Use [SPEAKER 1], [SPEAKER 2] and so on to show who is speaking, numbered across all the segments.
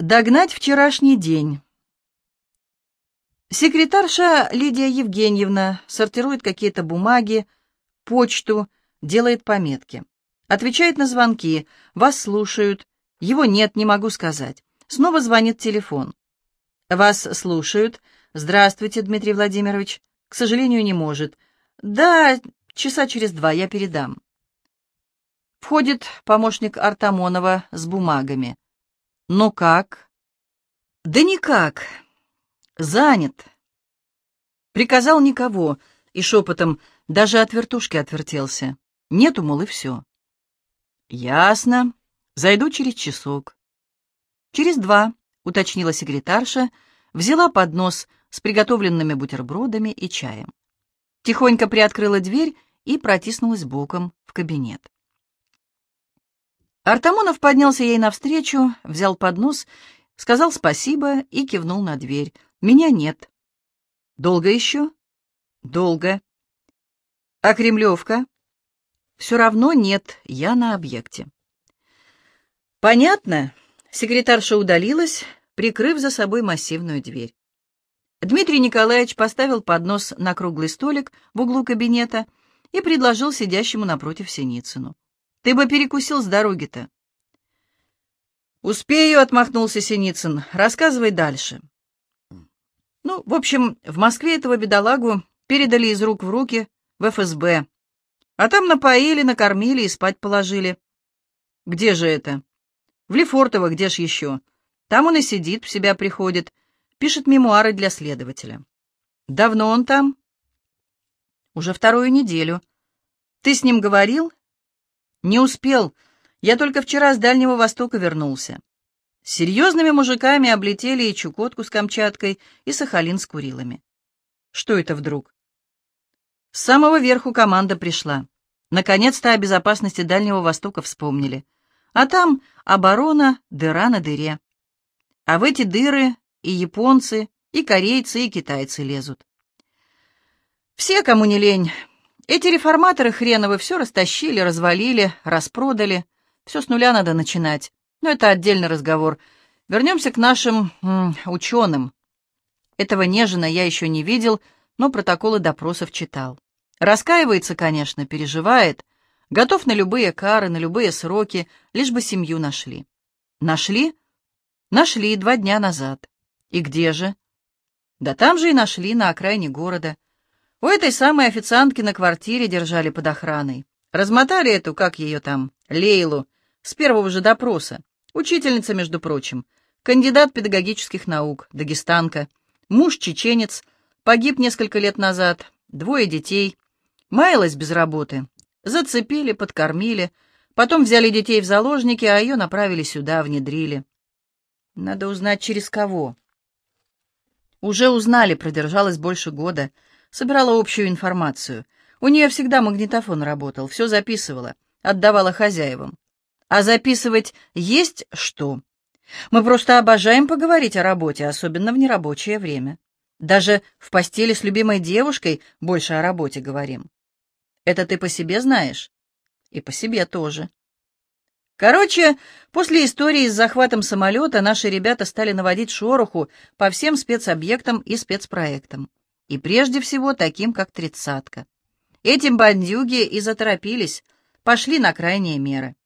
[SPEAKER 1] Догнать вчерашний день. Секретарша Лидия Евгеньевна сортирует какие-то бумаги, почту, делает пометки. Отвечает на звонки. Вас слушают. Его нет, не могу сказать. Снова звонит телефон. Вас слушают. Здравствуйте, Дмитрий Владимирович. К сожалению, не может. Да, часа через два я передам. Входит помощник Артамонова с бумагами. «Ну как?» «Да никак. Занят». Приказал никого и шепотом даже от вертушки отвертелся. Нету, мол, и все. «Ясно. Зайду через часок». «Через два», — уточнила секретарша, взяла поднос с приготовленными бутербродами и чаем. Тихонько приоткрыла дверь и протиснулась боком в кабинет. Артамонов поднялся ей навстречу, взял поднос, сказал спасибо и кивнул на дверь. «Меня нет». «Долго еще?» «Долго». «А Кремлевка?» «Все равно нет, я на объекте». «Понятно». Секретарша удалилась, прикрыв за собой массивную дверь. Дмитрий Николаевич поставил поднос на круглый столик в углу кабинета и предложил сидящему напротив Синицыну. Ты бы перекусил с дороги-то. «Успею», — отмахнулся Синицын. «Рассказывай дальше». Ну, в общем, в Москве этого бедолагу передали из рук в руки в ФСБ. А там напоили, накормили и спать положили. Где же это? В Лефортово, где ж еще? Там он и сидит, в себя приходит, пишет мемуары для следователя. Давно он там? Уже вторую неделю. Ты с ним говорил? «Не успел. Я только вчера с Дальнего Востока вернулся. Серьезными мужиками облетели и Чукотку с Камчаткой, и Сахалин с Курилами. Что это вдруг? С самого верху команда пришла. Наконец-то о безопасности Дальнего Востока вспомнили. А там оборона, дыра на дыре. А в эти дыры и японцы, и корейцы, и китайцы лезут. Все, кому не лень, эти реформаторы хреновы все растащили, развалили, распродали. Все с нуля надо начинать. Но это отдельный разговор. Вернемся к нашим м, ученым. Этого Нежина я еще не видел, но протоколы допросов читал. Раскаивается, конечно, переживает. Готов на любые кары, на любые сроки, лишь бы семью нашли. Нашли? Нашли два дня назад. И где же? Да там же и нашли, на окраине города. У этой самой официантки на квартире держали под охраной. Размотали эту, как ее там, Лейлу, с первого же допроса. Учительница, между прочим. Кандидат педагогических наук, дагестанка. Муж чеченец, погиб несколько лет назад. Двое детей. Маялась без работы. Зацепили, подкормили. Потом взяли детей в заложники, а ее направили сюда, внедрили. Надо узнать, через кого. Уже узнали, продержалась больше года собирала общую информацию. У нее всегда магнитофон работал, все записывала, отдавала хозяевам. А записывать есть что? Мы просто обожаем поговорить о работе, особенно в нерабочее время. Даже в постели с любимой девушкой больше о работе говорим. Это ты по себе знаешь? И по себе тоже. Короче, после истории с захватом самолета наши ребята стали наводить шороху по всем спецобъектам и спецпроектам и прежде всего таким, как тридцатка. Этим бандюги и заторопились, пошли на крайние меры.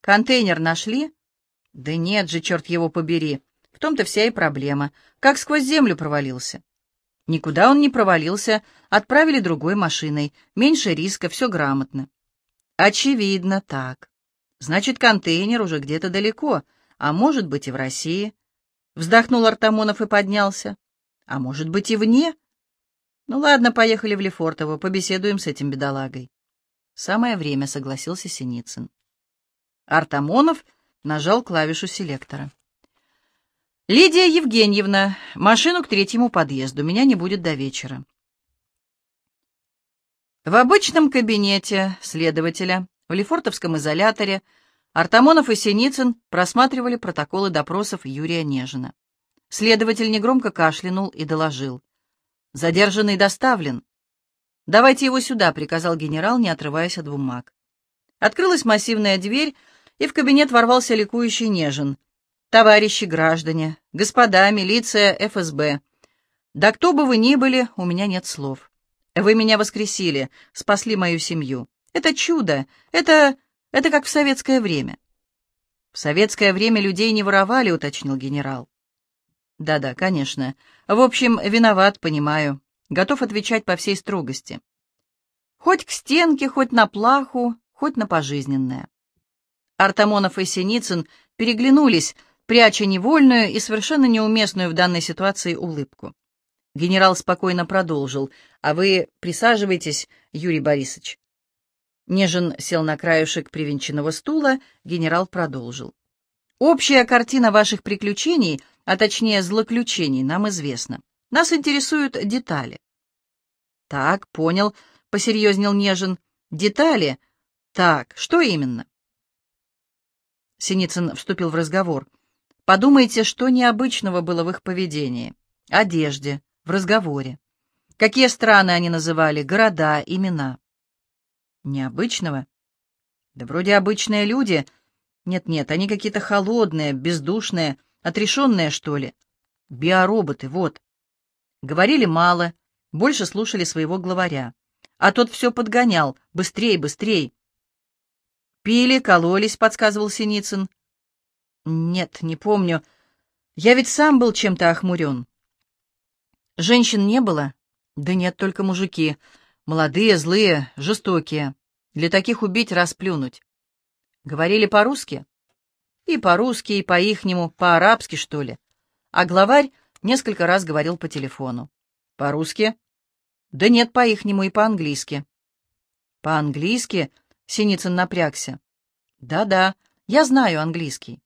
[SPEAKER 1] Контейнер нашли? Да нет же, черт его побери. В том-то вся и проблема. Как сквозь землю провалился. Никуда он не провалился, отправили другой машиной. Меньше риска, все грамотно. Очевидно, так. Значит, контейнер уже где-то далеко, а может быть и в России. Вздохнул Артамонов и поднялся. А может быть и вне? «Ну ладно, поехали в Лефортово, побеседуем с этим бедолагой». «Самое время», — согласился Синицын. Артамонов нажал клавишу селектора. «Лидия Евгеньевна, машину к третьему подъезду, меня не будет до вечера». В обычном кабинете следователя в Лефортовском изоляторе Артамонов и Синицын просматривали протоколы допросов Юрия Нежина. Следователь негромко кашлянул и доложил. Задержанный доставлен. Давайте его сюда, приказал генерал, не отрываясь от бумаг. Открылась массивная дверь, и в кабинет ворвался ликующий Нежин. товарищи граждане, господа, милиция, ФСБ. Да кто бы вы ни были, у меня нет слов. Вы меня воскресили, спасли мою семью. Это чудо, это... это как в советское время. В советское время людей не воровали, уточнил генерал. Да-да, конечно. В общем, виноват, понимаю. Готов отвечать по всей строгости. Хоть к стенке, хоть на плаху, хоть на пожизненное. Артамонов и Синицын переглянулись, пряча невольную и совершенно неуместную в данной ситуации улыбку. Генерал спокойно продолжил. «А вы присаживайтесь, Юрий Борисович». Нежин сел на краюшек привинченного стула, генерал продолжил. «Общая картина ваших приключений, а точнее злоключений, нам известна. Нас интересуют детали». «Так, понял», — посерьезнел Нежин. «Детали? Так, что именно?» Синицын вступил в разговор. «Подумайте, что необычного было в их поведении, одежде, в разговоре. Какие страны они называли, города, имена?» «Необычного?» «Да вроде обычные люди. Нет-нет, они какие-то холодные, бездушные, отрешенные, что ли. Биороботы, вот. Говорили мало, больше слушали своего главаря. А тот все подгонял, быстрей, быстрей. «Пили, кололись», — подсказывал Синицын. «Нет, не помню. Я ведь сам был чем-то охмурен». «Женщин не было?» «Да нет, только мужики. Молодые, злые, жестокие. Для таких убить, расплюнуть». «Говорили по-русски?» «И по-русски, и по-ихнему, по-арабски, что ли». А главарь несколько раз говорил по телефону. «По-русски?» «Да нет, по-ихнему и по-английски». «По-английски?» Синицын напрягся. «Да-да, я знаю английский».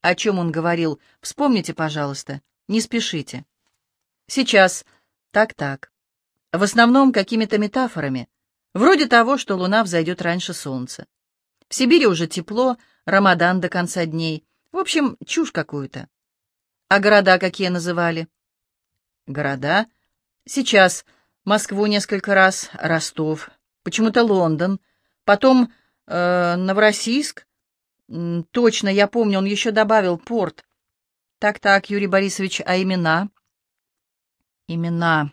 [SPEAKER 1] «О чем он говорил? Вспомните, пожалуйста. Не спешите». «Сейчас. Так-так. В основном какими-то метафорами. Вроде того, что луна взойдет раньше солнца. В Сибири уже тепло, Рамадан до конца дней. В общем, чушь какую-то. А города какие называли? Города? Сейчас Москву несколько раз, Ростов, почему-то Лондон, Потом э, Новороссийск. Точно, я помню, он еще добавил порт. Так-так, Юрий Борисович, а имена? Имена.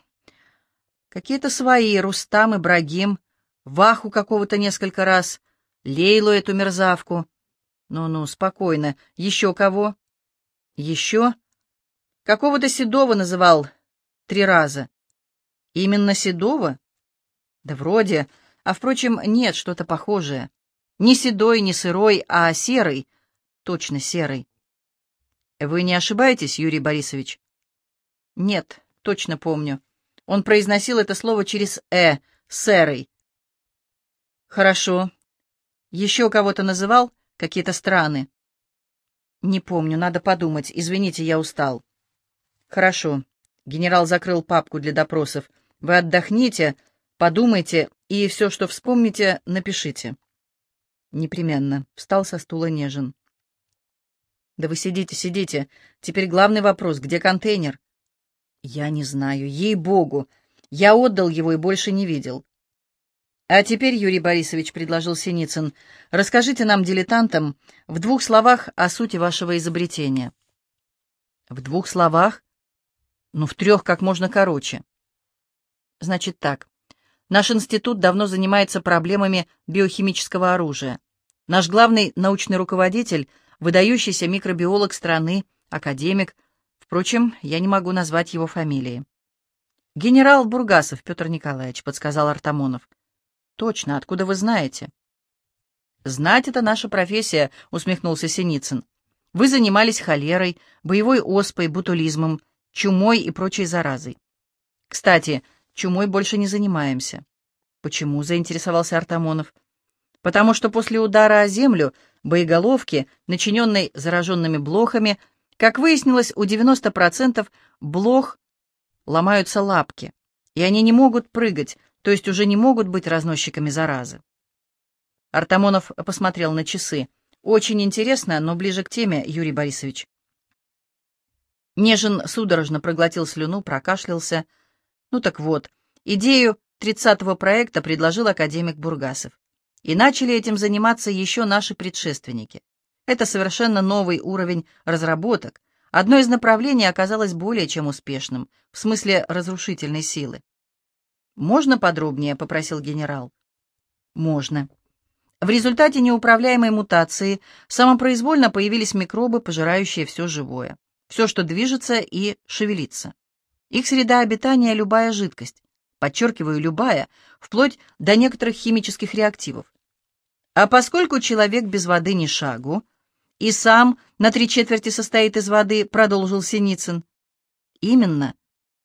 [SPEAKER 1] Какие-то свои, Рустам, Ибрагим, Ваху какого-то несколько раз, Лейлу эту мерзавку. Ну-ну, спокойно. Еще кого? Еще? Какого-то Седова называл три раза. Именно Седова? Да вроде... А, впрочем, нет, что-то похожее. Не седой, не сырой, а серый. Точно серый. Вы не ошибаетесь, Юрий Борисович? Нет, точно помню. Он произносил это слово через «э», «серый». Хорошо. Еще кого-то называл? Какие-то страны? Не помню, надо подумать. Извините, я устал. Хорошо. Генерал закрыл папку для допросов. Вы отдохните, подумайте и все, что вспомните, напишите. Непременно. Встал со стула Нежин. Да вы сидите, сидите. Теперь главный вопрос. Где контейнер? Я не знаю. Ей-богу. Я отдал его и больше не видел. А теперь, Юрий Борисович, предложил Синицын, расскажите нам, дилетантам, в двух словах о сути вашего изобретения. В двух словах? Ну, в трех как можно короче. Значит так. Наш институт давно занимается проблемами биохимического оружия. Наш главный научный руководитель – выдающийся микробиолог страны, академик. Впрочем, я не могу назвать его фамилии. «Генерал Бургасов Петр Николаевич», — подсказал Артамонов. «Точно, откуда вы знаете?» «Знать — это наша профессия», — усмехнулся Синицын. «Вы занимались холерой, боевой оспой, бутулизмом, чумой и прочей заразой. Кстати, — Чумой больше не занимаемся. Почему? заинтересовался Артамонов. Потому что после удара о землю боеголовки, начиненной зараженными блохами, как выяснилось, у 90% блох ломаются лапки, и они не могут прыгать, то есть уже не могут быть разносчиками заразы. Артамонов посмотрел на часы. «Очень интересно, но ближе к теме, Юрий Борисович». Нежин судорожно проглотил слюну, прокашлялся. Ну так вот, идею тридцатого проекта предложил академик Бургасов. И начали этим заниматься еще наши предшественники. Это совершенно новый уровень разработок. Одно из направлений оказалось более чем успешным, в смысле разрушительной силы. «Можно подробнее?» — попросил генерал. «Можно». В результате неуправляемой мутации самопроизвольно появились микробы, пожирающие все живое, все, что движется и шевелится. Их среда обитания — любая жидкость, подчеркиваю, любая, вплоть до некоторых химических реактивов. А поскольку человек без воды ни шагу, и сам на три четверти состоит из воды, продолжил Синицын. Именно.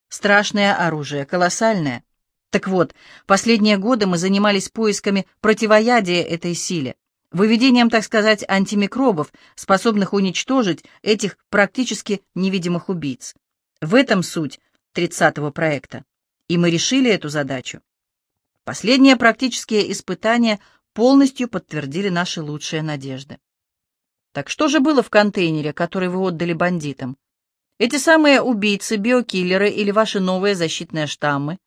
[SPEAKER 1] Страшное оружие, колоссальное. Так вот, последние годы мы занимались поисками противоядия этой силе, выведением, так сказать, антимикробов, способных уничтожить этих практически невидимых убийц. В этом суть 30-го проекта. И мы решили эту задачу. Последние практические испытания полностью подтвердили наши лучшие надежды. Так что же было в контейнере, который вы отдали бандитам? Эти самые убийцы, биокиллеры или ваши новые защитные штаммы?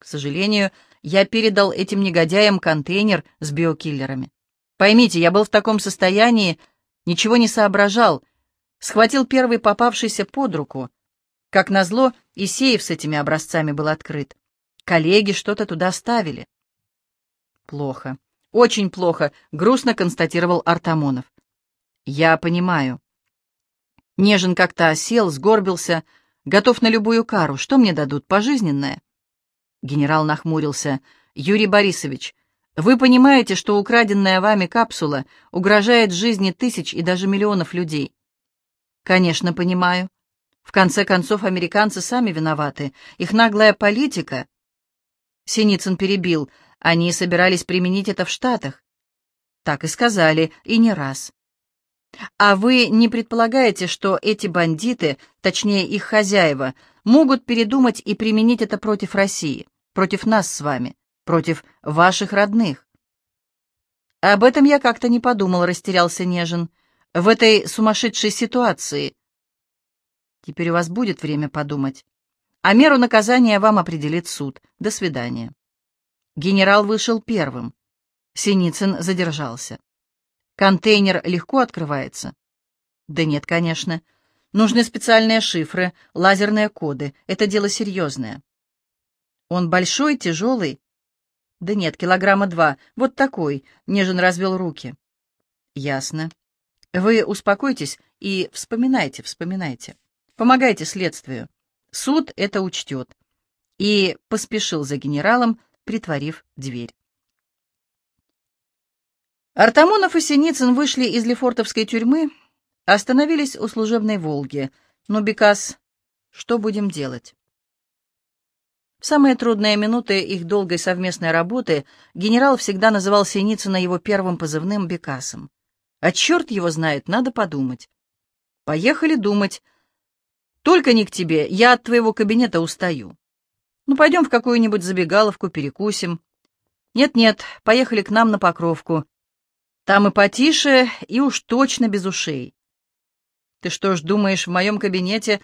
[SPEAKER 1] К сожалению, я передал этим негодяям контейнер с биокиллерами. Поймите, я был в таком состоянии, ничего не соображал, схватил первый попавшийся под руку. Как назло, и сейф с этими образцами был открыт. Коллеги что-то туда ставили. Плохо, очень плохо, грустно констатировал Артамонов. Я понимаю. Нежен как-то осел, сгорбился, готов на любую кару. Что мне дадут, пожизненное? Генерал нахмурился. Юрий Борисович, вы понимаете, что украденная вами капсула угрожает жизни тысяч и даже миллионов людей? Конечно, понимаю. В конце концов, американцы сами виноваты. Их наглая политика... Синицын перебил. Они собирались применить это в Штатах. Так и сказали, и не раз. А вы не предполагаете, что эти бандиты, точнее их хозяева, могут передумать и применить это против России, против нас с вами, против ваших родных? Об этом я как-то не подумал, растерялся Нежин. В этой сумасшедшей ситуации. Теперь у вас будет время подумать. А меру наказания вам определит суд. До свидания. Генерал вышел первым. Синицын задержался. Контейнер легко открывается? Да нет, конечно. Нужны специальные шифры, лазерные коды. Это дело серьезное. Он большой, тяжелый? Да нет, килограмма два. Вот такой. Нежен развел руки. Ясно. Вы успокойтесь и вспоминайте, вспоминайте. Помогайте следствию. Суд это учтет. И поспешил за генералом, притворив дверь. Артамонов и Синицын вышли из Лефортовской тюрьмы, остановились у служебной «Волги». Но, Бекас, что будем делать? В самые трудные минуты их долгой совместной работы генерал всегда называл Синицына его первым позывным Бекасом. А черт его знает, надо подумать. Поехали думать. Только не к тебе, я от твоего кабинета устаю. Ну, пойдем в какую-нибудь забегаловку, перекусим. Нет-нет, поехали к нам на Покровку. Там и потише, и уж точно без ушей. Ты что ж думаешь, в моем кабинете...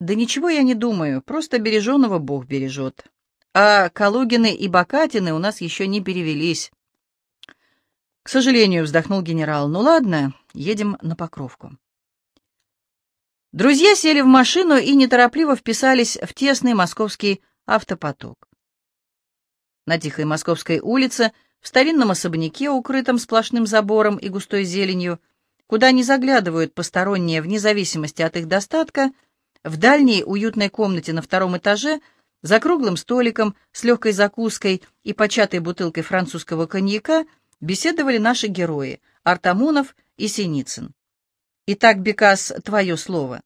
[SPEAKER 1] Да ничего я не думаю, просто береженого Бог бережет. А Калугины и Бакатины у нас еще не перевелись. К сожалению, вздохнул генерал. Ну ладно, едем на Покровку. Друзья сели в машину и неторопливо вписались в тесный московский автопоток. На тихой московской улице в старинном особняке, укрытом сплошным забором и густой зеленью, куда не заглядывают посторонние вне зависимости от их достатка, в дальней уютной комнате на втором этаже за круглым столиком с легкой закуской и початой бутылкой французского коньяка беседовали наши герои Артамонов и Синицын. Итак, Бекас, твое слово.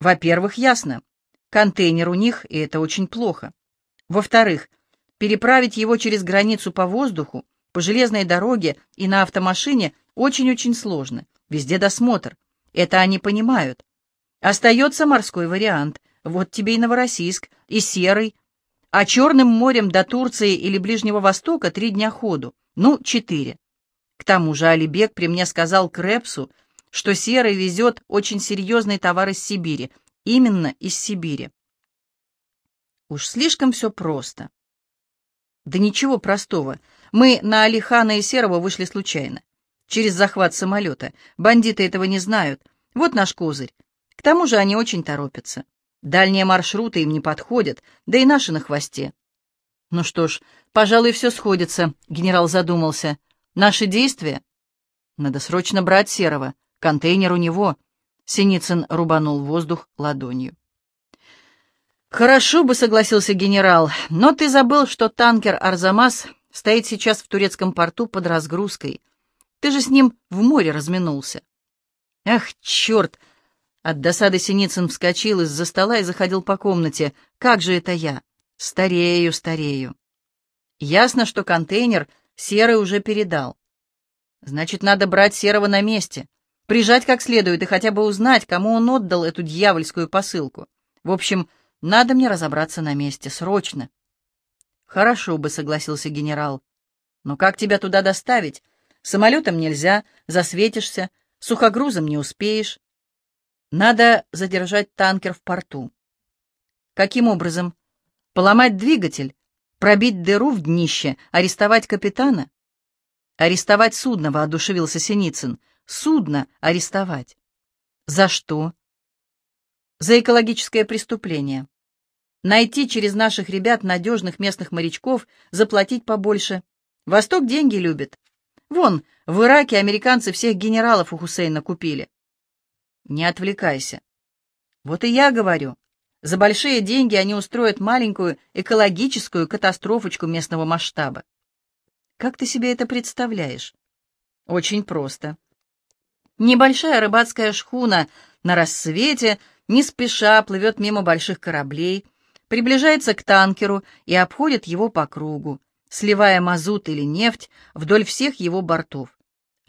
[SPEAKER 1] Во-первых, ясно, контейнер у них, и это очень плохо. Во-вторых, Переправить его через границу по воздуху, по железной дороге и на автомашине очень-очень сложно. Везде досмотр. Это они понимают. Остается морской вариант. Вот тебе и Новороссийск, и Серый. А Черным морем до Турции или Ближнего Востока три дня ходу. Ну, четыре. К тому же Алибек при мне сказал Крепсу, что Серый везет очень серьезный товар из Сибири. Именно из Сибири. Уж слишком все просто. Да ничего простого. Мы на Алихана и Серого вышли случайно. Через захват самолета. Бандиты этого не знают. Вот наш козырь. К тому же они очень торопятся. Дальние маршруты им не подходят, да и наши на хвосте. Ну что ж, пожалуй, все сходится, генерал задумался. Наши действия? Надо срочно брать Серого. Контейнер у него. Синицын рубанул воздух ладонью. «Хорошо бы», — согласился генерал, — «но ты забыл, что танкер «Арзамас» стоит сейчас в турецком порту под разгрузкой. Ты же с ним в море разминулся». «Ах, черт!» От досады Синицын вскочил из-за стола и заходил по комнате. «Как же это я? Старею, старею». Ясно, что контейнер Серый уже передал. Значит, надо брать Серого на месте, прижать как следует и хотя бы узнать, кому он отдал эту дьявольскую посылку. В общем, надо мне разобраться на месте, срочно. Хорошо бы, согласился генерал. Но как тебя туда доставить? Самолетом нельзя, засветишься, сухогрузом не успеешь. Надо задержать танкер в порту. Каким образом? Поломать двигатель, пробить дыру в днище, арестовать капитана? Арестовать судно, воодушевился Синицын. Судно арестовать. За что? За экологическое преступление. Найти через наших ребят надежных местных морячков, заплатить побольше. Восток деньги любит. Вон, в Ираке американцы всех генералов у Хусейна купили. Не отвлекайся. Вот и я говорю. За большие деньги они устроят маленькую экологическую катастрофочку местного масштаба. Как ты себе это представляешь? Очень просто. Небольшая рыбацкая шхуна на рассвете не спеша плывет мимо больших кораблей, приближается к танкеру и обходит его по кругу, сливая мазут или нефть вдоль всех его бортов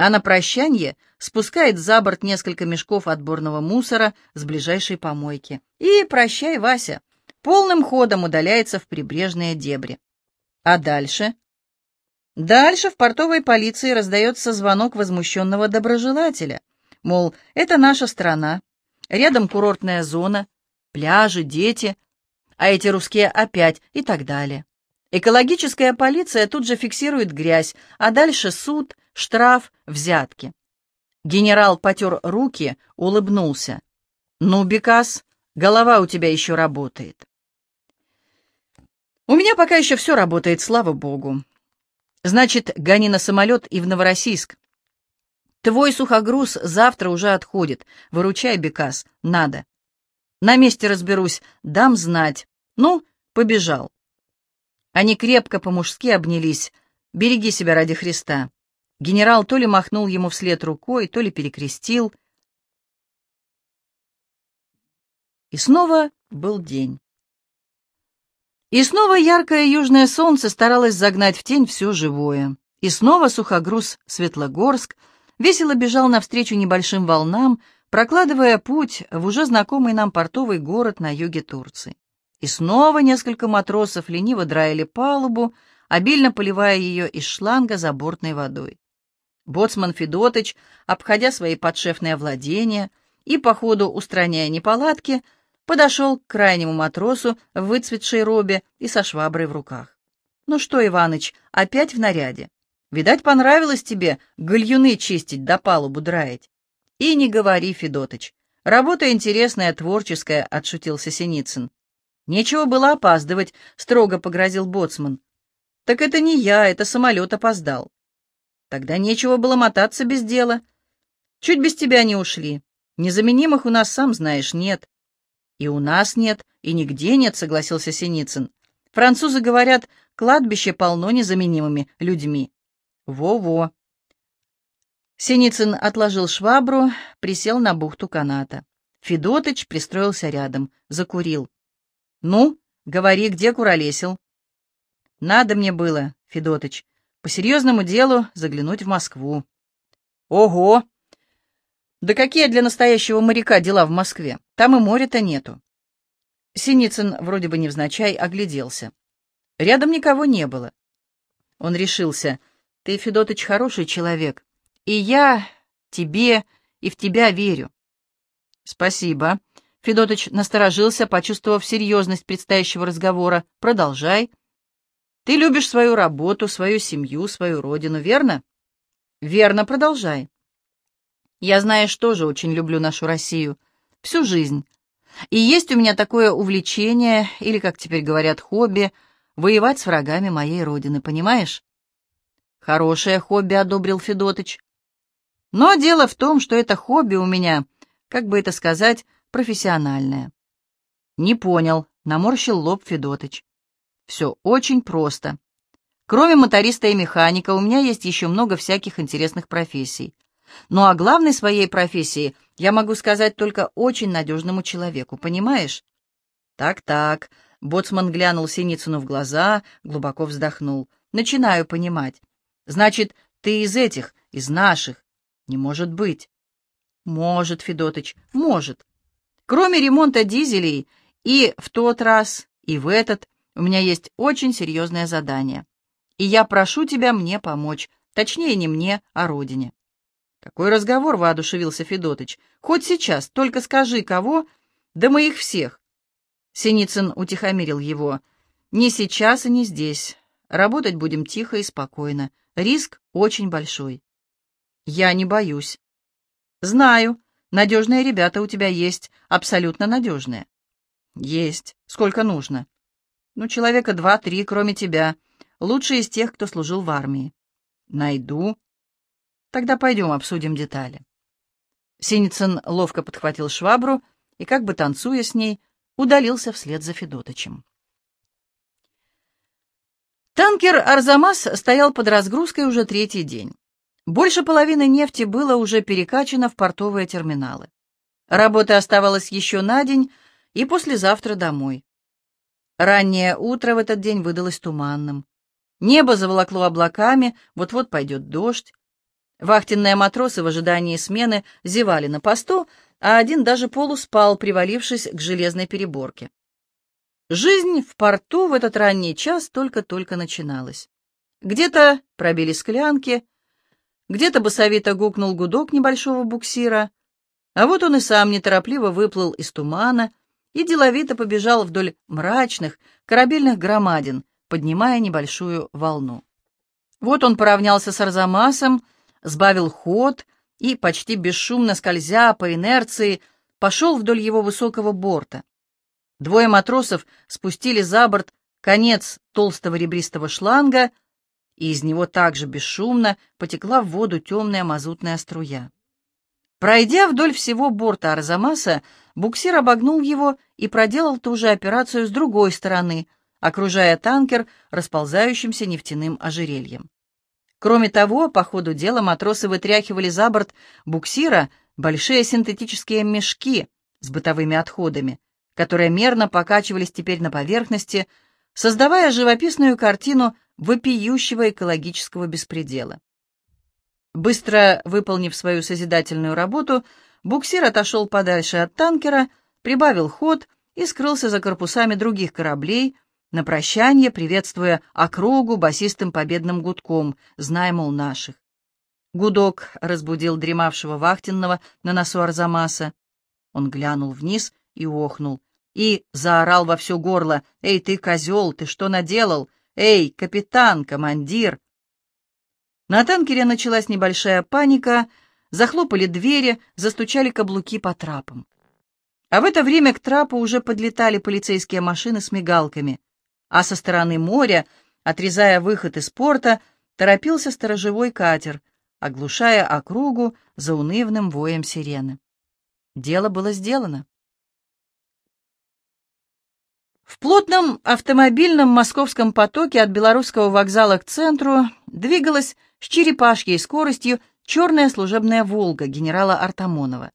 [SPEAKER 1] а на прощанье спускает за борт несколько мешков отборного мусора с ближайшей помойки. И прощай, Вася, полным ходом удаляется в прибрежные дебри. А дальше? Дальше в портовой полиции раздается звонок возмущенного доброжелателя. Мол, это наша страна, рядом курортная зона, пляжи, дети, а эти русские опять и так далее. Экологическая полиция тут же фиксирует грязь, а дальше суд, штраф, взятки. Генерал потер руки, улыбнулся. «Ну, Бекас, голова у тебя еще работает». «У меня пока еще все работает, слава богу. Значит, гони на самолет и в Новороссийск. Твой сухогруз завтра уже отходит. Выручай, Бекас, надо. На месте разберусь, дам знать. Ну, побежал». Они крепко по-мужски обнялись. «Береги себя ради Христа». Генерал то ли махнул ему вслед рукой, то ли перекрестил. И снова был день. И снова яркое южное солнце старалось загнать в тень все живое. И снова сухогруз Светлогорск весело бежал навстречу небольшим волнам, прокладывая путь в уже знакомый нам портовый город на юге Турции. И снова несколько матросов лениво драили палубу, обильно поливая ее из шланга забортной водой. Боцман Федотыч, обходя свои подшефные владения и, по ходу устраняя неполадки, подошел к крайнему матросу в выцветшей робе и со шваброй в руках. «Ну что, Иваныч, опять в наряде? Видать, понравилось тебе гальюны чистить да палубу драить?» «И не говори, Федотыч. Работа интересная, творческая», — отшутился Синицын. «Нечего было опаздывать», — строго погрозил боцман. «Так это не я, это самолет опоздал». «Тогда нечего было мотаться без дела. Чуть без тебя не ушли. Незаменимых у нас, сам знаешь, нет». «И у нас нет, и нигде нет», — согласился Синицын. «Французы говорят, кладбище полно незаменимыми людьми». «Во-во». Синицын отложил швабру, присел на бухту каната. Федотыч пристроился рядом, закурил. «Ну, говори, где куролесил?» «Надо мне было, Федотыч, по серьезному делу заглянуть в Москву». «Ого! Да какие для настоящего моряка дела в Москве? Там и моря-то нету». Синицын вроде бы невзначай огляделся. Рядом никого не было. Он решился. «Ты, Федотыч, хороший человек, и я тебе и в тебя верю». «Спасибо», Федотыч насторожился, почувствовав серьезность предстоящего разговора. «Продолжай. Ты любишь свою работу, свою семью, свою родину, верно?» Верно, продолжай. Я, знаешь, тоже очень люблю нашу Россию. Всю жизнь. И есть у меня такое увлечение, или, как теперь говорят, хобби, воевать с врагами моей родины, понимаешь? Хорошее хобби, одобрил Федотыч. Но дело в том, что это хобби у меня, как бы это сказать, профессиональное. Не понял, наморщил лоб Федотыч. Все очень просто. Кроме моториста и механика, у меня есть еще много всяких интересных профессий. Ну а главной своей профессии я могу сказать только очень надежному человеку, понимаешь? Так-так, боцман глянул Синицыну в глаза, глубоко вздохнул. Начинаю понимать. Значит, ты из этих, из наших. Не может быть. Может, Федотыч, может. Кроме ремонта дизелей и в тот раз, и в этот, у меня есть очень серьезное задание. И я прошу тебя мне помочь. Точнее, не мне, а родине. Какой разговор, воодушевился Федотыч. Хоть сейчас, только скажи, кого? Да мы их всех. Синицын утихомирил его. Не сейчас и не здесь. Работать будем тихо и спокойно. Риск очень большой. Я не боюсь. Знаю. Надежные ребята у тебя есть. Абсолютно надежные. Есть. Сколько нужно? Ну, человека два-три, кроме тебя. Лучшие из тех, кто служил в армии. Найду. Тогда пойдем обсудим детали. Синицын ловко подхватил швабру и, как бы танцуя с ней, удалился вслед за Федотычем. Танкер «Арзамас» стоял под разгрузкой уже третий день. Больше половины нефти было уже перекачано в портовые терминалы. Работы оставалось еще на день и послезавтра домой. Раннее утро в этот день выдалось туманным. Небо заволокло облаками, вот-вот пойдет дождь. Вахтенные матросы в ожидании смены зевали на посту, а один даже полуспал, привалившись к железной переборке. Жизнь в порту в этот ранний час только-только начиналась. Где-то пробили склянки, где-то басовито гукнул гудок небольшого буксира, а вот он и сам неторопливо выплыл из тумана и деловито побежал вдоль мрачных корабельных громадин, поднимая небольшую волну. Вот он поравнялся с Арзамасом, сбавил ход и, почти бесшумно скользя по инерции, пошел вдоль его высокого борта. Двое матросов спустили за борт конец толстого ребристого шланга, и из него также бесшумно потекла в воду темная мазутная струя. Пройдя вдоль всего борта Арзамаса, буксир обогнул его и проделал ту же операцию с другой стороны, окружая танкер расползающимся нефтяным ожерельем. Кроме того, по ходу дела матросы вытряхивали за борт буксира большие синтетические мешки с бытовыми отходами, которые мерно покачивались теперь на поверхности, создавая живописную картину вопиющего экологического беспредела. Быстро выполнив свою созидательную работу, буксир отошел подальше от танкера, прибавил ход и скрылся за корпусами других кораблей, на прощание приветствуя округу басистым победным гудком, зная, мол, наших. Гудок разбудил дремавшего вахтенного на носу Арзамаса. Он глянул вниз и охнул, и заорал во все горло, «Эй, ты, козел, ты что наделал? Эй, капитан, командир!» На танкере началась небольшая паника, захлопали двери, застучали каблуки по трапам. А в это время к трапу уже подлетали полицейские машины с мигалками — а со стороны моря, отрезая выход из порта, торопился сторожевой катер, оглушая округу заунывным воем сирены. Дело было сделано. В плотном автомобильном московском потоке от Белорусского вокзала к центру двигалась с черепашьей скоростью черная служебная «Волга» генерала Артамонова.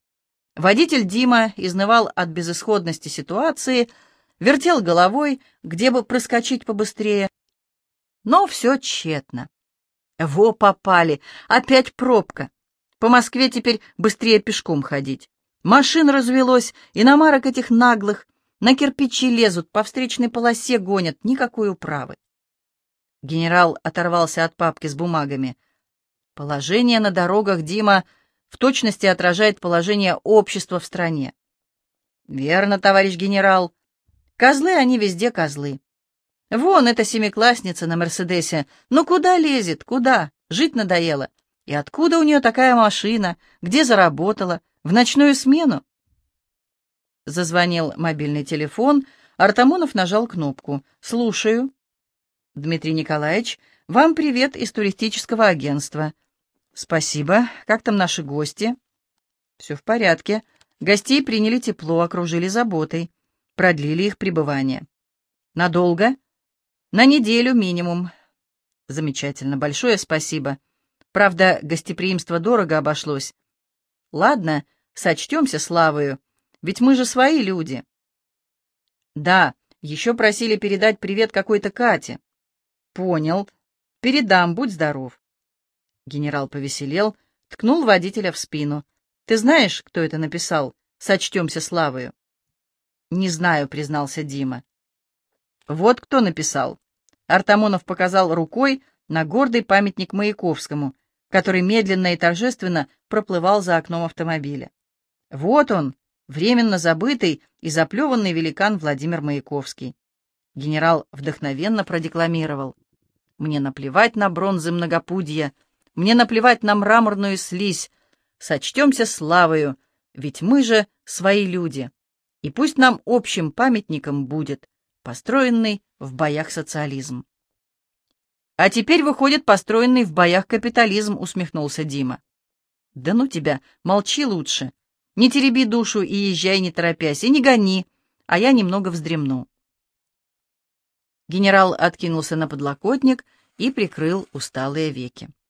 [SPEAKER 1] Водитель Дима изнывал от безысходности ситуации — вертел головой, где бы проскочить побыстрее. Но все тщетно. Во попали, опять пробка. По Москве теперь быстрее пешком ходить. Машин развелось, иномарок этих наглых, на кирпичи лезут, по встречной полосе гонят, никакой управы. Генерал оторвался от папки с бумагами. Положение на дорогах, Дима, в точности отражает положение общества в стране. Верно, товарищ генерал. Козлы они везде козлы. Вон эта семиклассница на Мерседесе. Ну куда лезет? Куда? Жить надоело. И откуда у нее такая машина? Где заработала? В ночную смену? Зазвонил мобильный телефон. Артамонов нажал кнопку. «Слушаю». «Дмитрий Николаевич, вам привет из туристического агентства». «Спасибо. Как там наши гости?» «Все в порядке. Гостей приняли тепло, окружили заботой. Продлили их пребывание». «Надолго?» «На неделю минимум». «Замечательно. Большое спасибо. Правда, гостеприимство дорого обошлось. Ладно, сочтемся славою, ведь мы же свои люди». «Да, еще просили передать привет какой-то Кате». «Понял. Передам, будь здоров». Генерал повеселел, ткнул водителя в спину. «Ты знаешь, кто это написал? Сочтемся славою». «Не знаю», — признался Дима. «Вот кто написал». Артамонов показал рукой на гордый памятник Маяковскому, который медленно и торжественно проплывал за окном автомобиля. «Вот он, временно забытый и заплеванный великан Владимир Маяковский». Генерал вдохновенно продекламировал. «Мне наплевать на бронзы многопудья, мне наплевать на мраморную слизь. Сочтемся славою, ведь мы же свои люди. И пусть нам общим памятником будет построенный в боях социализм. А теперь выходит построенный в боях капитализм, усмехнулся Дима. Да ну тебя, молчи лучше. Не тереби душу и езжай, не торопясь, и не гони, а я немного вздремну. Генерал откинулся на подлокотник и прикрыл усталые веки.